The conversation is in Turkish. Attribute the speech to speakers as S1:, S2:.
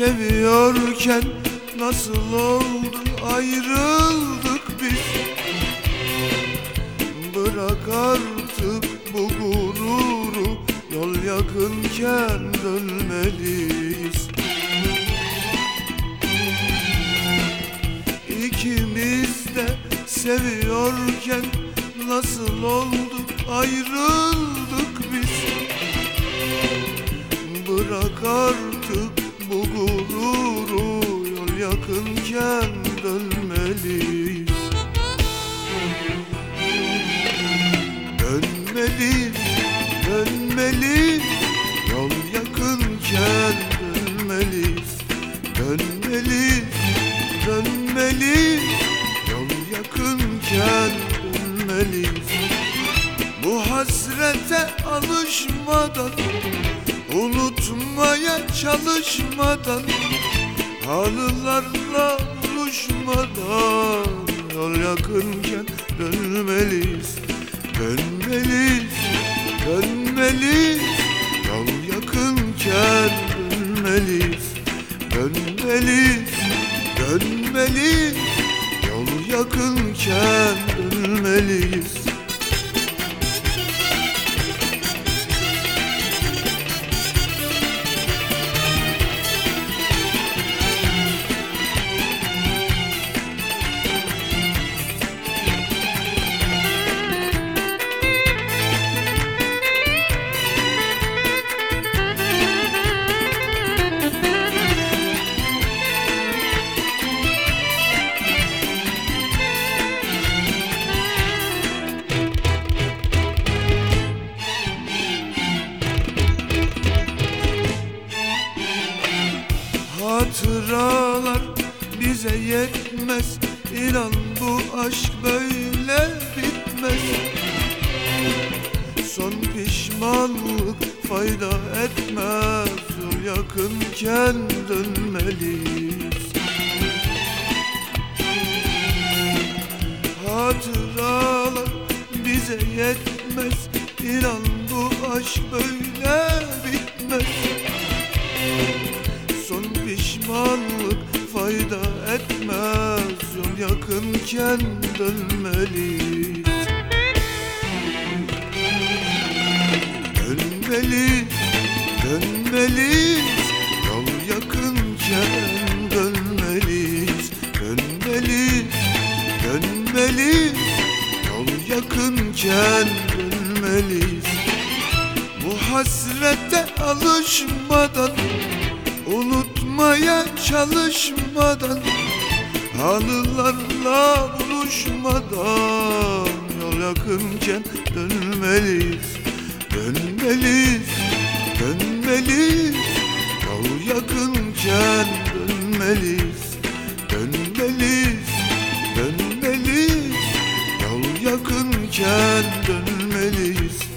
S1: Seviyorken nasıl oldu ayrıldık biz. Bırak artık bu gururu. Yol yakınken dönmeliyiz. İkimiz de seviyorken Nasıl oldu ayrıldık biz. Bırak artık Yakınken dönmeliyiz Dönmeliyiz, dönmeliyiz. Yol yakınken dönmeliyiz. Dönmeliyiz, dönmeliyiz. Yol yakınken dönmeliyiz. Bu hasrete alışmadan Unutmaya çalışmadan Halılarla buluşmadan Yol yakınken dönmeliyiz. Dönmeliyiz, dönmeliyiz. Yol yakınken dönmeliyiz. Dönmeliyiz, dönmeliyiz. Yol yakınken dönmeliyiz Hatıralar bize yetmez. İnan bu aşk böyle bitmez. Son pişmanlık fayda etmez. Yol yakınken dönmeliyiz. Hatıralar bize yetmez. İnan bu aşk böyle bitmez Yol yakınken dönmeliyiz. Dönmeliyiz, dönmeliyiz. Yol yakınken dönmeliyiz. Dönmeliyiz, dönmeliyiz. Yol yakınken dönmeliyiz. Bu hasrete alışmadan Unutmaya çalışmadan Anılarla buluşmadan Yol yakınken dönmeliyiz Dönmeliyiz, dönmeliyiz. Yol yakınken dönmeliyiz Dönmeliyiz, dönmeliyiz. Yol yakınken dönmeliyiz